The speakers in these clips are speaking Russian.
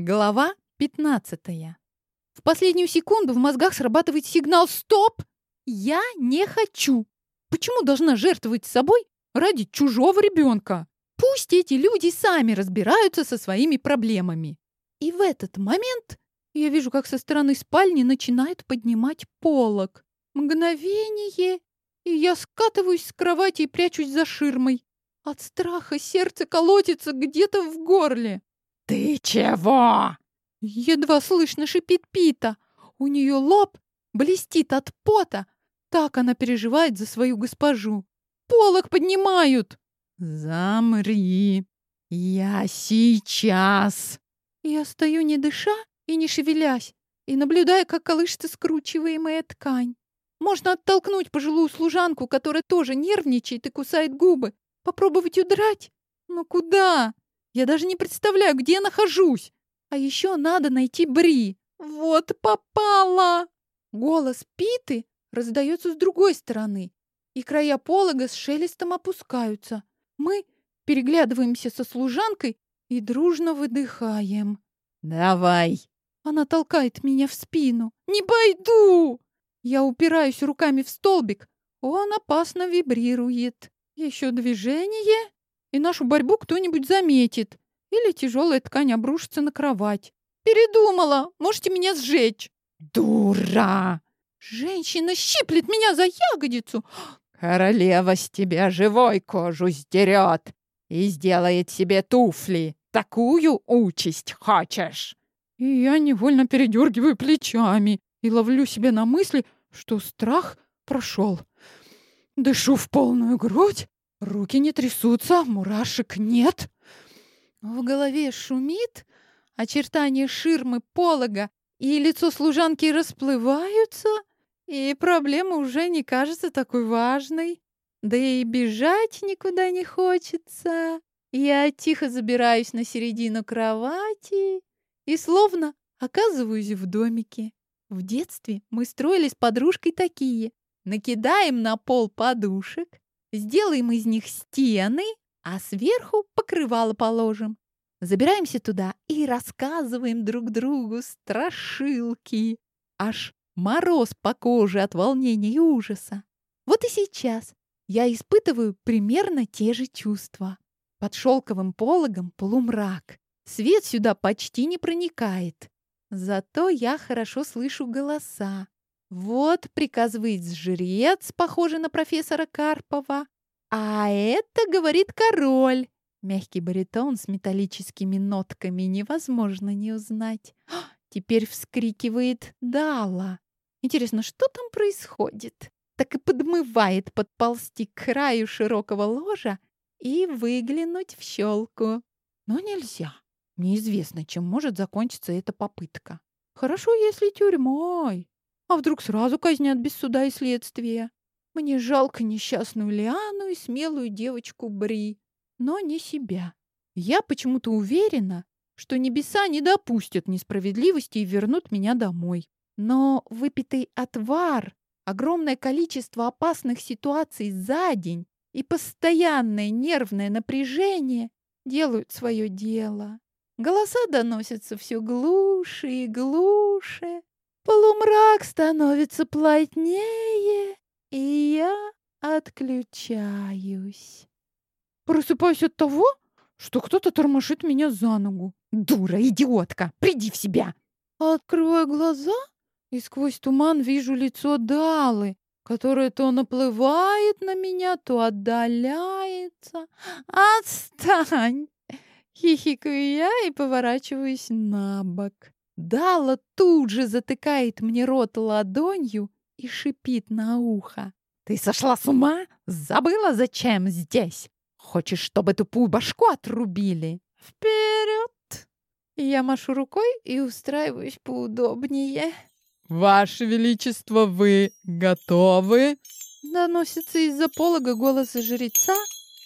Глава 15. В последнюю секунду в мозгах срабатывает сигнал «Стоп! Я не хочу!» Почему должна жертвовать собой ради чужого ребенка? Пусть эти люди сами разбираются со своими проблемами. И в этот момент я вижу, как со стороны спальни начинает поднимать полог. Мгновение, и я скатываюсь с кровати и прячусь за ширмой. От страха сердце колотится где-то в горле. «Ты чего?» Едва слышно шипит Пита. У нее лоб блестит от пота. Так она переживает за свою госпожу. Полок поднимают. «Замри! Я сейчас!» Я стою не дыша и не шевелясь, и наблюдая, как колышется скручиваемая ткань. Можно оттолкнуть пожилую служанку, которая тоже нервничает и кусает губы. Попробовать удрать? Но куда? Я даже не представляю, где я нахожусь. А еще надо найти Бри. Вот попала! Голос Питы раздается с другой стороны, и края полога с шелестом опускаются. Мы переглядываемся со служанкой и дружно выдыхаем. «Давай!» Она толкает меня в спину. «Не пойду!» Я упираюсь руками в столбик. Он опасно вибрирует. Еще движение, и нашу борьбу кто-нибудь заметит. Или тяжелая ткань обрушится на кровать. Передумала. Можете меня сжечь. «Дура!» Женщина щиплет меня за ягодицу. «Королева с тебя живой кожу сдерет и сделает себе туфли. Такую участь хочешь?» И я невольно передергиваю плечами и ловлю себя на мысли, что страх прошел. Дышу в полную грудь Руки не трясутся, мурашек нет. В голове шумит, очертания ширмы полога и лицо служанки расплываются, и проблема уже не кажется такой важной. Да и бежать никуда не хочется. Я тихо забираюсь на середину кровати и словно оказываюсь в домике. В детстве мы строили с подружкой такие. Накидаем на пол подушек, Сделаем из них стены, а сверху покрывало положим. Забираемся туда и рассказываем друг другу страшилки. Аж мороз по коже от волнения и ужаса. Вот и сейчас я испытываю примерно те же чувства. Под шелковым пологом полумрак. Свет сюда почти не проникает. Зато я хорошо слышу голоса. Вот приказывает жрец, похожий на профессора Карпова. А это говорит король. Мягкий баритон с металлическими нотками невозможно не узнать. Теперь вскрикивает Дала. Интересно, что там происходит? Так и подмывает подползти к краю широкого ложа и выглянуть в щелку. Но нельзя. Неизвестно, чем может закончиться эта попытка. Хорошо, если тюрьмой. А вдруг сразу казнят без суда и следствия? Мне жалко несчастную Лиану и смелую девочку Бри, но не себя. Я почему-то уверена, что небеса не допустят несправедливости и вернут меня домой. Но выпитый отвар, огромное количество опасных ситуаций за день и постоянное нервное напряжение делают свое дело. Голоса доносятся все глуше и глуше, Полумрак становится плотнее, и я отключаюсь. Просыпаюсь от того, что кто-то тормошит меня за ногу. «Дура, идиотка! Приди в себя!» Открываю глаза и сквозь туман вижу лицо Далы, которое то наплывает на меня, то отдаляется. «Отстань!» Хихикаю я и поворачиваюсь на бок. Дала тут же затыкает мне рот ладонью и шипит на ухо. «Ты сошла с ума? Забыла, зачем здесь? Хочешь, чтобы тупую башку отрубили?» «Вперед!» Я машу рукой и устраиваюсь поудобнее. «Ваше Величество, вы готовы?» Доносится из-за полога голос жреца.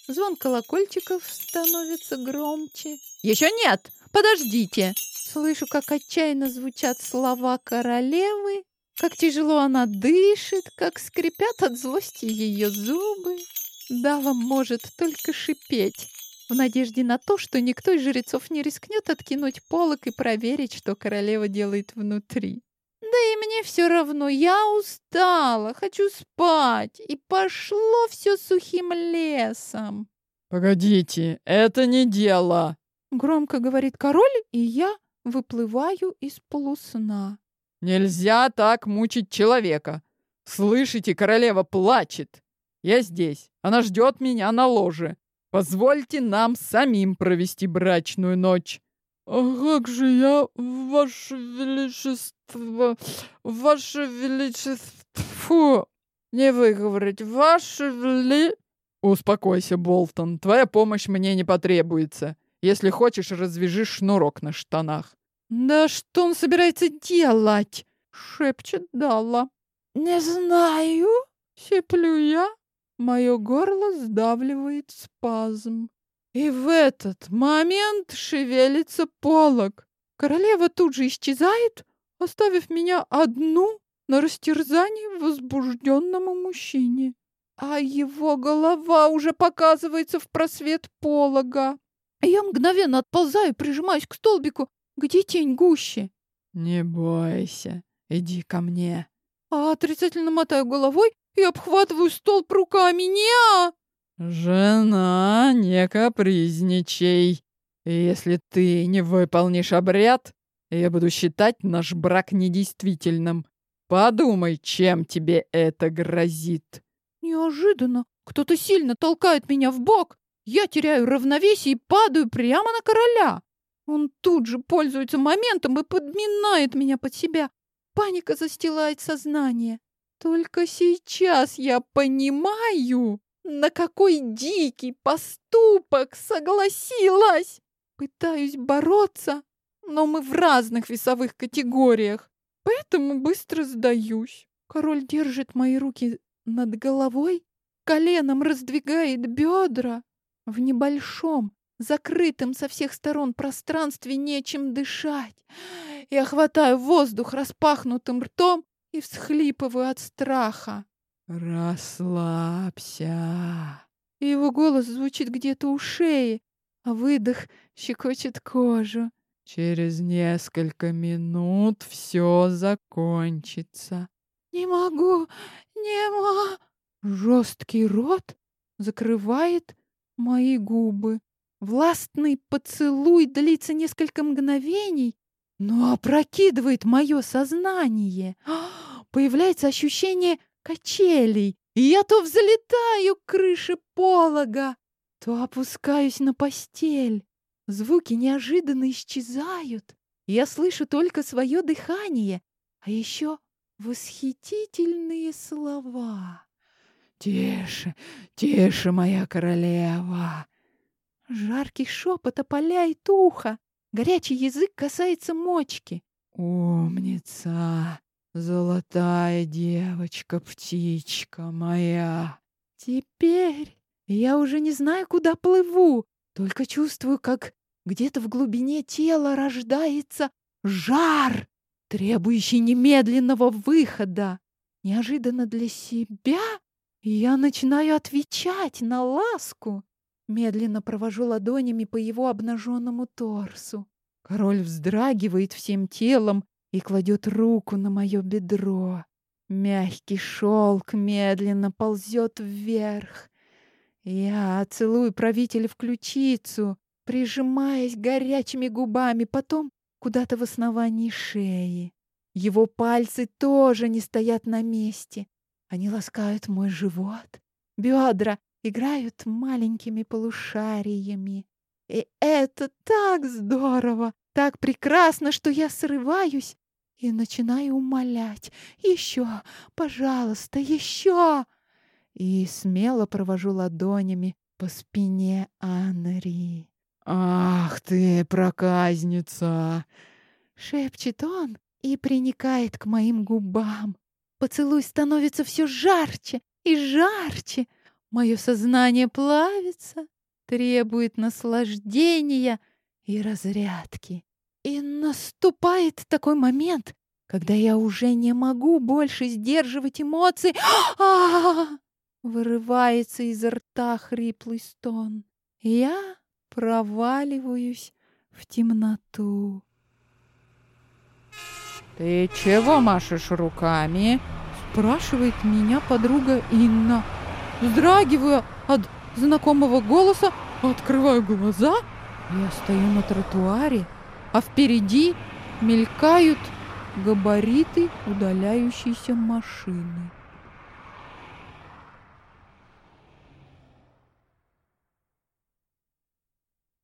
Звон колокольчиков становится громче. «Еще нет! Подождите!» Слышу, как отчаянно звучат слова королевы, как тяжело она дышит, как скрипят от злости ее зубы. Дава может только шипеть. в надежде на то, что никто из жрецов не рискнет откинуть полок и проверить, что королева делает внутри. Да и мне все равно, я устала, хочу спать, и пошло все сухим лесом. «Погодите, это не дело!» Громко говорит король, и я выплываю из полусна. «Нельзя так мучить человека! Слышите, королева плачет! Я здесь, она ждет меня на ложе. Позвольте нам самим провести брачную ночь!» «А как же я, ваше величество, ваше величество, не выговорить, ваше вели...» «Успокойся, Болтон, твоя помощь мне не потребуется. Если хочешь, развяжи шнурок на штанах». «Да что он собирается делать?» — шепчет Далла. «Не знаю», — щеплю я. Мое горло сдавливает спазм. И в этот момент шевелится полог. Королева тут же исчезает, оставив меня одну на растерзании возбужденному мужчине. А его голова уже показывается в просвет полога. Я мгновенно отползаю и прижимаюсь к столбику, где тень гуще. «Не бойся, иди ко мне». А отрицательно мотаю головой и обхватываю столб руками. «Не!» «Жена, не капризничай. Если ты не выполнишь обряд, я буду считать наш брак недействительным. Подумай, чем тебе это грозит». Неожиданно кто-то сильно толкает меня в бок. Я теряю равновесие и падаю прямо на короля. Он тут же пользуется моментом и подминает меня под себя. Паника застилает сознание. Только сейчас я понимаю, на какой дикий поступок согласилась. Пытаюсь бороться, но мы в разных весовых категориях, поэтому быстро сдаюсь. Король держит мои руки над головой, коленом раздвигает бедра. В небольшом, закрытом со всех сторон пространстве нечем дышать. Я хватаю воздух распахнутым ртом и всхлипываю от страха. «Расслабься!» Его голос звучит где-то у шеи, а выдох щекочет кожу. «Через несколько минут все закончится». «Не могу, не могу!» Жесткий рот закрывает мои губы. Властный поцелуй длится несколько мгновений, но опрокидывает мое сознание. Появляется ощущение качелей, и я то взлетаю к крыше полога, то опускаюсь на постель. Звуки неожиданно исчезают. Я слышу только свое дыхание, а еще восхитительные слова. «Тише, тише, моя королева!» Жаркий шепот опаляет ухо. Горячий язык касается мочки. «Умница! Золотая девочка-птичка моя!» Теперь я уже не знаю, куда плыву, только чувствую, как где-то в глубине тела рождается жар, требующий немедленного выхода. Неожиданно для себя я начинаю отвечать на ласку. Медленно провожу ладонями по его обнаженному торсу. Король вздрагивает всем телом и кладет руку на мое бедро. Мягкий шелк медленно ползет вверх. Я целую правителя в ключицу, прижимаясь горячими губами, потом куда-то в основании шеи. Его пальцы тоже не стоят на месте. Они ласкают мой живот, бедра играют маленькими полушариями. И это так здорово, так прекрасно, что я срываюсь и начинаю умолять. Еще, пожалуйста, еще. И смело провожу ладонями по спине Анри. «Ах ты, проказница!» Шепчет он и приникает к моим губам. Поцелуй становится все жарче и жарче. Мое сознание плавится, требует наслаждения и разрядки. И наступает такой момент, когда я уже не могу больше сдерживать эмоции. А! Вырывается из рта хриплый стон. Я проваливаюсь в темноту. «Ты чего машешь руками?» спрашивает меня подруга Инна. Вздрагиваю от знакомого голоса, открываю глаза. Я стою на тротуаре, а впереди мелькают габариты удаляющейся машины.